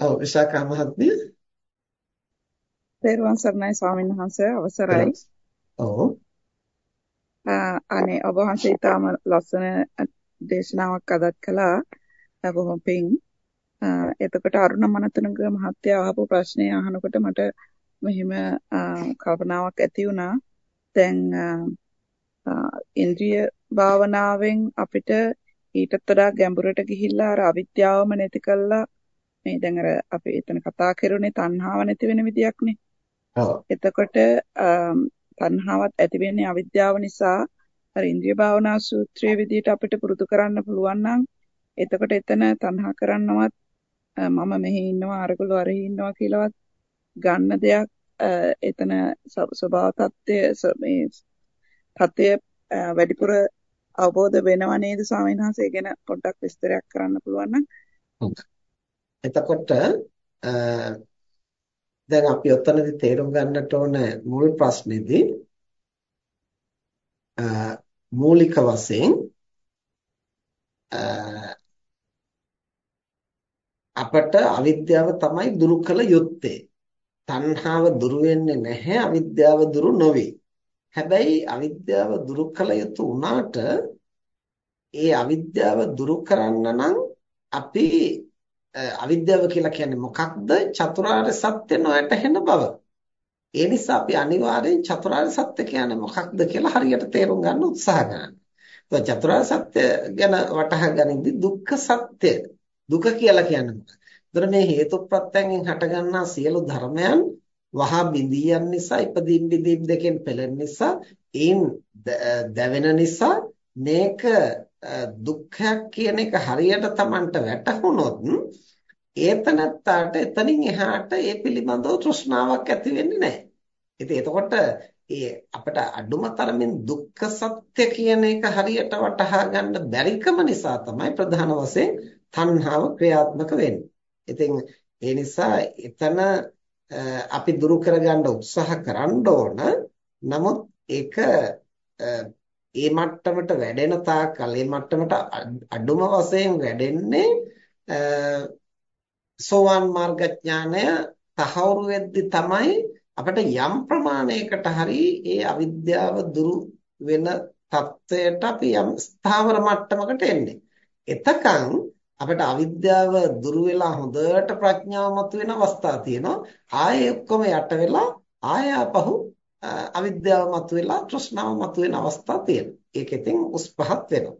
ඔව් විශාඛා මහත්මිය. තේරුවන් සරණයි ස්වාමීන් වහන්සේ අවසරයි. ඔව්. අනේ ඔබ වහන්සේ ඊටම ලස්සන දේශනාවක් අදත් කළා. බොහොම පිං. එතකොට අරුණ මනතුංග මහත්තයා අහපු ප්‍රශ්නේ අහනකොට මට මෙහිම කල්පනාවක් ඇති වුණා. දැන් ඉන්ද්‍රිය භාවනාවෙන් අපිට ඊටත් වඩා ගැඹුරට ගිහිල්ලා අර අවිද්‍යාවම නැති කළා මේ දැන් අර අපි එතන කතා කරුනේ තණ්හාව නැති වෙන විදියක්නේ. ඔව්. එතකොට තණ්හාවත් ඇති වෙන්නේ අවිද්‍යාව නිසා අර ඉන්ද්‍රිය භාවනා සූත්‍රයේ විදිහට අපිට පුරුදු කරන්න පුළුවන් නම් එතකොට එතන තණ්හා කරන්නවත් මම මෙහි ඉන්නවා අරගලෝ අරහි ඉන්නවා කියලාවත් ගන්න දෙයක් එතන ස්වභාව තත්ත්වය මේ තත්ත්වය වැඩිපුර අවබෝධ වෙනව නේද ස්වාමීන් වහන්සේ ගැන පොඩ්ඩක් විස්තරයක් කරන්න පුළුවන් නම් එතකොට දැන් අපි ඔතනදි තේරුම් ගන්නට ඕන මුල් ප්‍රශ්නේදී මූලික වශයෙන් අපට අවිද්‍යාව තමයි දුරු කළ යුත්තේ. තණ්හාව දුරු වෙන්නේ නැහැ අවිද්‍යාව දුරු නොවේ. හැබැයි අවිද්‍යාව දුරු කළ යුතු වුණාට ඒ අවිද්‍යාව දුරු කරන්න නම් අපි අවිද්‍යාව කියලා කියන්නේ මොකක්ද? චතුරාර්ය සත්‍ය නොයැටහෙන බව. ඒ නිසා අපි අනිවාර්යෙන් චතුරාර්ය සත්‍ය කියන්නේ මොකක්ද කියලා හරියට තේරුම් ගන්න උත්සාහ කරනවා. චතුරාර්ය සත්‍ය ගැන වටහා ගනිද්දී දුක්ඛ සත්‍ය දුක කියලා කියන්නේ මොකක්ද? ඒතර මේ හේතු ප්‍රත්‍යයෙන් හටගන්නා සියලු ධර්මයන් වහා බිඳියන් නිසා ඉදීම් බිඳීම් දෙකෙන් පෙළෙන නිසා ඒන් දැවෙන නිසා මේක දුක්ඛයක් කියන එක හරියට Tamanට වැටහුනොත් ඒතනත්තාට එතනින් එහාට ඒ පිළිබඳව තෘෂ්ණාවක් ඇති වෙන්නේ නැහැ. ඉතින් එතකොට ඒ අපිට අඩුම තරමින් දුක්ඛ සත්‍ය කියන එක හරියට වටහා ගන්න බැරිකම නිසා තමයි ප්‍රධාන වශයෙන් තණ්හාව ක්‍රියාත්මක වෙන්නේ. ඉතින් ඒ නිසා එතන අපි දුරු කරගන්න උත්සාහ කරන්න ඕන. නමුත් ඒක ඒ මට්ටමට වැඩෙන තාක්කල් ඒ මට්ටමට අඩුම වශයෙන් වැඩෙන්නේ සෝවාන් මාර්ග ඥානය තහවුරු වෙද්දි තමයි අපිට යම් ප්‍රමාණයකට හරි ඒ අවිද්‍යාව දුරු වෙන තත්වයට අපි යම් ස්ථාවර මට්ටමකට එන්නේ. එතකන් අපිට අවිද්‍යාව දුරු වෙලා හොඳට ප්‍රඥාව මතුවෙන අවස්ථා තියෙනවා. ආයේ ඔක්කොම යට වෙලා ආය ආපහු අවිද්‍යාව මතුවෙලා තෘෂ්ණාව මතුවෙන අවස්ථා තියෙනවා. ඒක ඉතින් උස් පහත් වෙනවා.